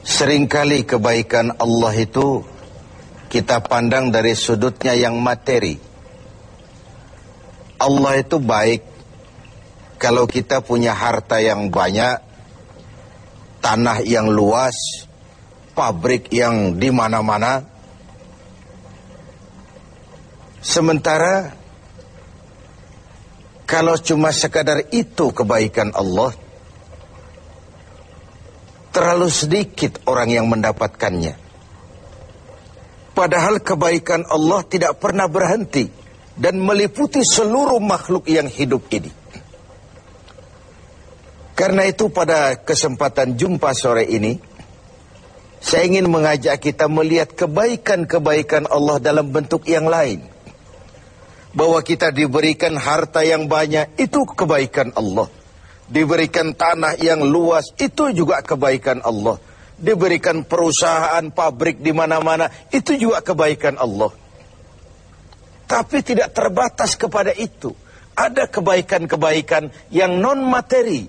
Seringkali kebaikan Allah itu kita pandang dari sudutnya yang materi. Allah itu baik kalau kita punya harta yang banyak, tanah yang luas, pabrik yang di mana-mana. Sementara kalau cuma sekadar itu kebaikan Allah, terlalu sedikit orang yang mendapatkannya. Padahal kebaikan Allah tidak pernah berhenti dan meliputi seluruh makhluk yang hidup ini. Karena itu pada kesempatan jumpa sore ini, saya ingin mengajak kita melihat kebaikan-kebaikan Allah dalam bentuk yang lain. Bahwa kita diberikan harta yang banyak, itu kebaikan Allah diberikan tanah yang luas, itu juga kebaikan Allah. Diberikan perusahaan, pabrik di mana-mana, itu juga kebaikan Allah. Tapi tidak terbatas kepada itu. Ada kebaikan-kebaikan yang non-materi,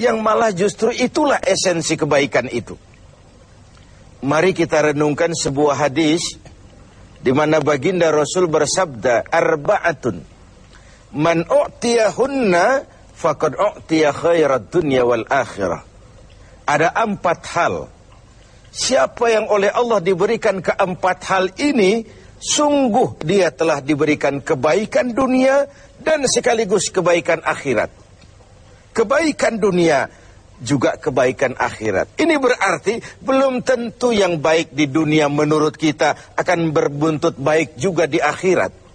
yang malah justru itulah esensi kebaikan itu. Mari kita renungkan sebuah hadis di mana baginda Rasul bersabda arba'atun man u'tiyahunna faqad u'tiya khairat dunya wal akhirah. Ada empat hal. Siapa yang oleh Allah diberikan keempat hal ini, sungguh dia telah diberikan kebaikan dunia dan sekaligus kebaikan akhirat. Kebaikan dunia juga kebaikan akhirat. Ini berarti belum tentu yang baik di dunia menurut kita akan berbuntut baik juga di akhirat.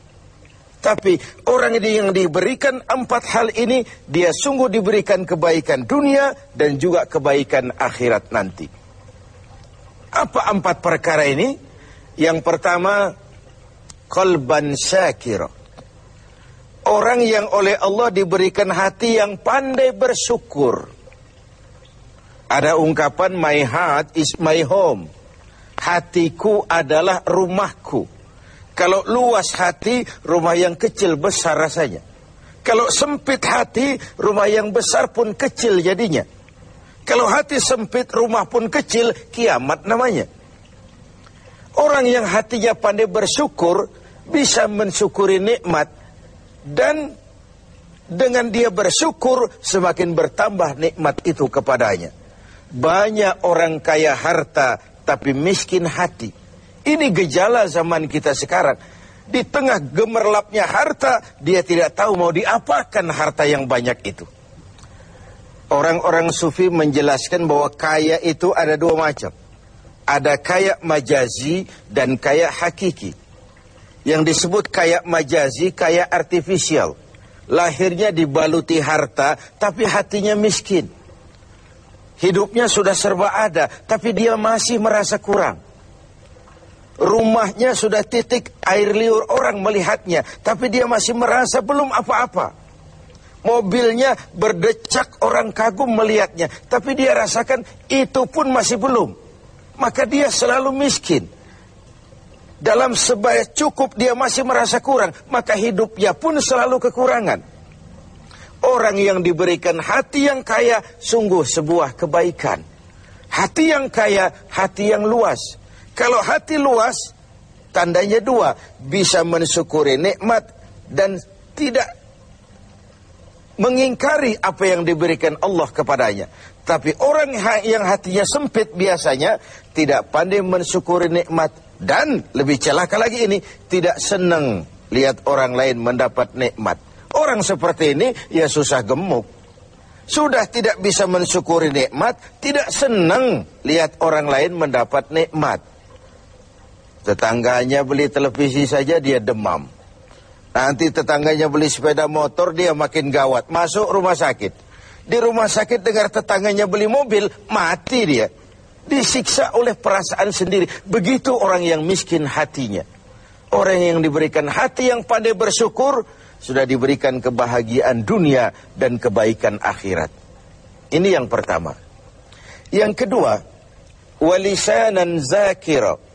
Tapi orang yang diberikan empat hal ini, dia sungguh diberikan kebaikan dunia dan juga kebaikan akhirat nanti. Apa empat perkara ini? Yang pertama, kolban syakir. Orang yang oleh Allah diberikan hati yang pandai bersyukur. Ada ungkapan, my heart is my home. Hatiku adalah rumahku. Kalau luas hati, rumah yang kecil besar rasanya. Kalau sempit hati, rumah yang besar pun kecil jadinya. Kalau hati sempit, rumah pun kecil, kiamat namanya. Orang yang hatinya pandai bersyukur, bisa mensyukuri nikmat. Dan dengan dia bersyukur, semakin bertambah nikmat itu kepadanya. Banyak orang kaya harta, tapi miskin hati. Ini gejala zaman kita sekarang. Di tengah gemerlapnya harta, dia tidak tahu mau diapakan harta yang banyak itu. Orang-orang sufi menjelaskan bahwa kaya itu ada dua macam. Ada kaya majazi dan kaya hakiki. Yang disebut kaya majazi, kaya artifisial. Lahirnya dibaluti harta, tapi hatinya miskin. Hidupnya sudah serba ada, tapi dia masih merasa kurang. Rumahnya sudah titik air liur orang melihatnya. Tapi dia masih merasa belum apa-apa. Mobilnya berdecak orang kagum melihatnya. Tapi dia rasakan itu pun masih belum. Maka dia selalu miskin. Dalam sebaya cukup dia masih merasa kurang. Maka hidupnya pun selalu kekurangan. Orang yang diberikan hati yang kaya sungguh sebuah kebaikan. Hati yang kaya, hati yang luas. Kalau hati luas, tandanya dua, bisa mensyukuri nikmat dan tidak mengingkari apa yang diberikan Allah kepadanya. Tapi orang yang hatinya sempit biasanya tidak pandai mensyukuri nikmat dan lebih celaka lagi ini tidak senang lihat orang lain mendapat nikmat. Orang seperti ini ya susah gemuk. Sudah tidak bisa mensyukuri nikmat, tidak senang lihat orang lain mendapat nikmat. Tetangganya beli televisi saja dia demam. Nanti tetangganya beli sepeda motor dia makin gawat. Masuk rumah sakit. Di rumah sakit dengar tetangganya beli mobil, mati dia. Disiksa oleh perasaan sendiri. Begitu orang yang miskin hatinya. Orang yang diberikan hati yang pandai bersyukur, sudah diberikan kebahagiaan dunia dan kebaikan akhirat. Ini yang pertama. Yang kedua, walisanan zakira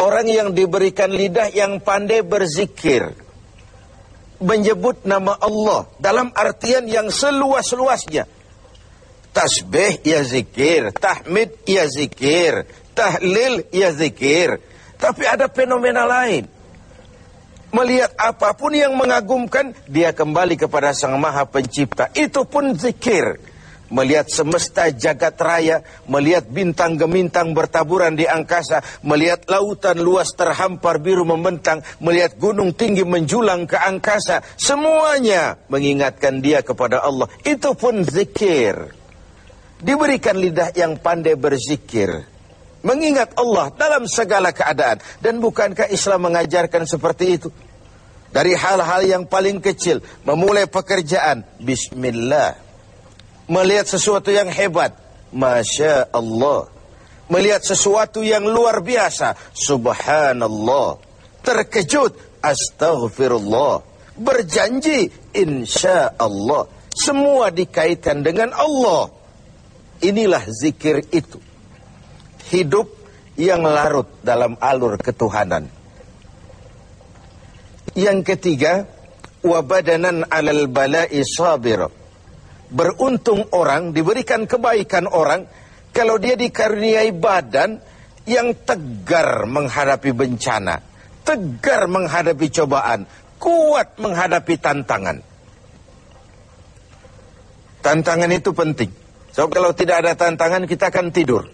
Orang yang diberikan lidah yang pandai berzikir. Menyebut nama Allah dalam artian yang seluas-luasnya. Tasbih ya zikir, tahmid ya zikir, tahlil ya zikir. Tapi ada fenomena lain. Melihat apa pun yang mengagumkan, dia kembali kepada Sang Maha Pencipta. Itu pun zikir melihat semesta jagat raya, melihat bintang gemintang bertaburan di angkasa, melihat lautan luas terhampar biru membentang, melihat gunung tinggi menjulang ke angkasa, semuanya mengingatkan dia kepada Allah. Itu pun zikir. Diberikan lidah yang pandai berzikir. Mengingat Allah dalam segala keadaan. Dan bukankah Islam mengajarkan seperti itu? Dari hal-hal yang paling kecil. Memulai pekerjaan. Bismillah melihat sesuatu yang hebat, masya Allah. Melihat sesuatu yang luar biasa, subhanallah. Terkejut, astaghfirullah. Berjanji, insya Allah. Semua dikaitkan dengan Allah. Inilah zikir itu. Hidup yang larut dalam alur ketuhanan. Yang ketiga, wabadanan alal bala'i sabir Beruntung orang, diberikan kebaikan orang, kalau dia dikaruniai badan yang tegar menghadapi bencana, tegar menghadapi cobaan, kuat menghadapi tantangan. Tantangan itu penting. So kalau tidak ada tantangan kita akan tidur.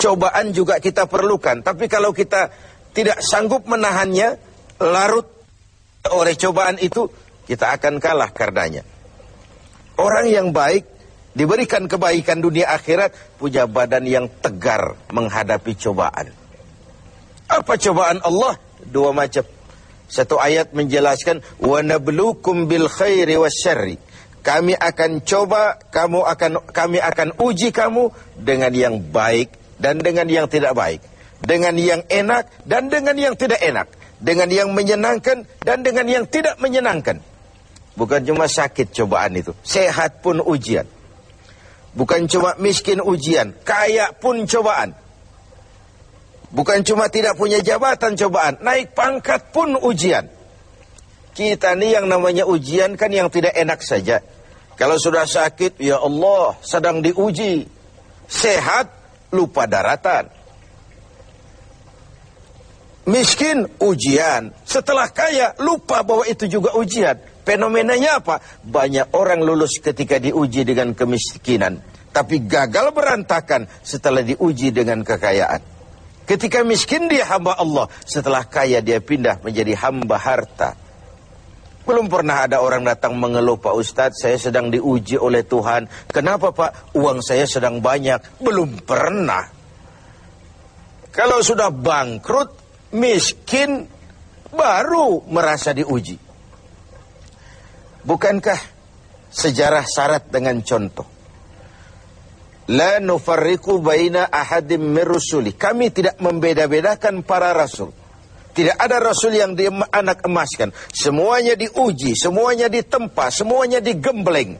Cobaan juga kita perlukan, tapi kalau kita tidak sanggup menahannya, larut oleh cobaan itu, kita akan kalah karenanya. Orang yang baik diberikan kebaikan dunia akhirat punya badan yang tegar menghadapi cobaan. Apa cobaan Allah? Dua macam. Satu ayat menjelaskan wa nabluukum bil khairi wasyarri. Kami akan coba, kamu akan kami akan uji kamu dengan yang baik dan dengan yang tidak baik, dengan yang enak dan dengan yang tidak enak, dengan yang menyenangkan dan dengan yang tidak menyenangkan. Bukan cuma sakit cobaan itu. Sehat pun ujian. Bukan cuma miskin ujian. Kaya pun cobaan. Bukan cuma tidak punya jabatan cobaan. Naik pangkat pun ujian. Kita ni yang namanya ujian kan yang tidak enak saja. Kalau sudah sakit, ya Allah sedang diuji. Sehat, lupa daratan. Miskin, ujian. Setelah kaya, lupa bahwa itu juga ujian. Fenomenanya apa? Banyak orang lulus ketika diuji dengan kemiskinan. Tapi gagal berantakan setelah diuji dengan kekayaan. Ketika miskin dia hamba Allah. Setelah kaya dia pindah menjadi hamba harta. Belum pernah ada orang datang mengeluh Pak Ustadz saya sedang diuji oleh Tuhan. Kenapa Pak? Uang saya sedang banyak. Belum pernah. Kalau sudah bangkrut, miskin, baru merasa diuji. Bukankah sejarah syarat dengan contoh? La nufarriku baina ahadim mirusuli. Kami tidak membeda-bedakan para rasul. Tidak ada rasul yang di anak emaskan. Semuanya diuji, semuanya ditempa, semuanya digembleng.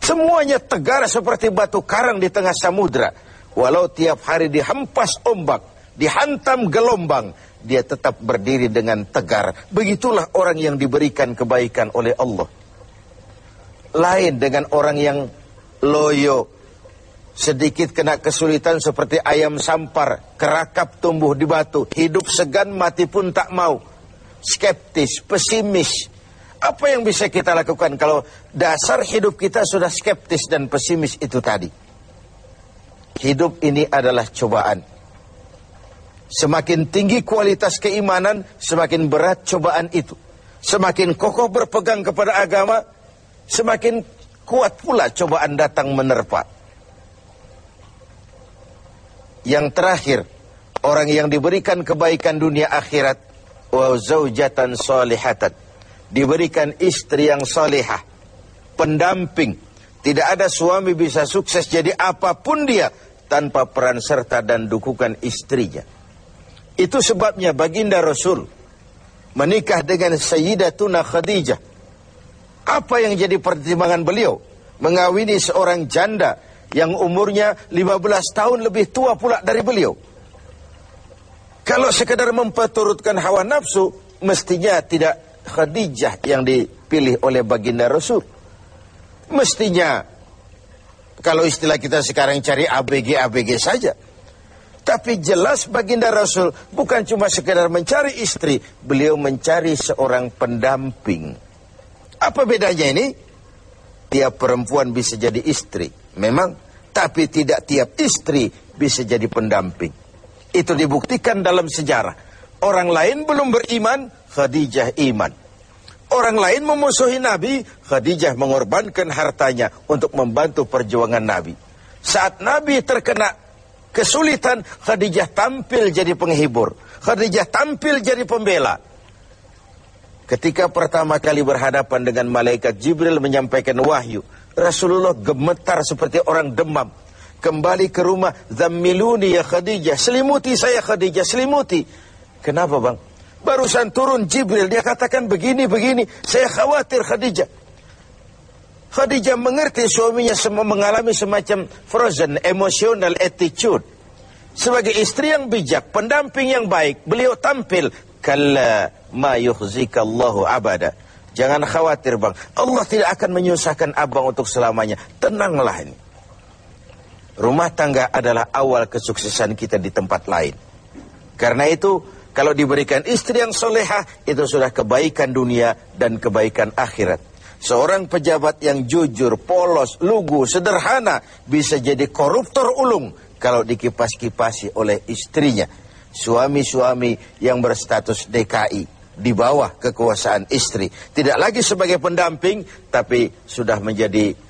Semuanya tegar seperti batu karang di tengah samudra. Walau tiap hari dihempas ombak, dihantam gelombang, dia tetap berdiri dengan tegar. Begitulah orang yang diberikan kebaikan oleh Allah. Lain dengan orang yang loyo, sedikit kena kesulitan seperti ayam sampar, kerakap tumbuh di batu, hidup segan mati pun tak mau. Skeptis, pesimis. Apa yang bisa kita lakukan kalau dasar hidup kita sudah skeptis dan pesimis itu tadi? Hidup ini adalah cobaan. Semakin tinggi kualitas keimanan, semakin berat cobaan itu. Semakin kokoh berpegang kepada agama, semakin kuat pula cobaan datang menerpa. Yang terakhir, orang yang diberikan kebaikan dunia akhirat, wa zaujatan salihatan. Diberikan istri yang salihah, pendamping. Tidak ada suami bisa sukses jadi apa pun dia tanpa peran serta dan dukungan istrinya. Itu sebabnya baginda Rasul menikah dengan Sayyidatuna Khadijah. Apa yang jadi pertimbangan beliau? Mengawini seorang janda yang umurnya 15 tahun lebih tua pula dari beliau. Kalau sekedar memperturutkan hawa nafsu, mestinya tidak Khadijah yang dipilih oleh baginda Rasul. Mestinya Kalau istilah kita sekarang cari ABG-ABG saja. Tapi jelas baginda Rasul bukan cuma sekedar mencari istri, beliau mencari seorang pendamping. Apa bedanya ini? Tiap perempuan bisa jadi istri, memang, tapi tidak tiap istri bisa jadi pendamping. Itu dibuktikan dalam sejarah. Orang lain belum beriman, Khadijah iman. Orang lain memusuhi Nabi, Khadijah mengorbankan hartanya untuk membantu perjuangan Nabi. Saat Nabi terkena kesulitan, Khadijah tampil jadi penghibur. Khadijah tampil jadi pembela. Ketika pertama kali berhadapan dengan malaikat Jibril menyampaikan wahyu, Rasulullah gemetar seperti orang demam. Kembali ke rumah, Zammiluni ya Khadijah, selimuti saya Khadijah, selimuti. Kenapa bang? Barusan turun Jibril, dia katakan begini-begini. Saya khawatir Khadijah. Khadijah mengerti suaminya semua mengalami semacam frozen emotional attitude. Sebagai istri yang bijak, pendamping yang baik, beliau tampil kalla ma yukhzikallahu abada. Jangan khawatir bang, Allah tidak akan menyusahkan abang untuk selamanya. Tenanglah ini. Rumah tangga adalah awal kesuksesan kita di tempat lain. Karena itu kalau diberikan istri yang soleha, itu sudah kebaikan dunia dan kebaikan akhirat. Seorang pejabat yang jujur, polos, lugu, sederhana, bisa jadi koruptor ulung kalau dikipas-kipasi oleh istrinya. Suami-suami yang berstatus DKI, di bawah kekuasaan istri. Tidak lagi sebagai pendamping, tapi sudah menjadi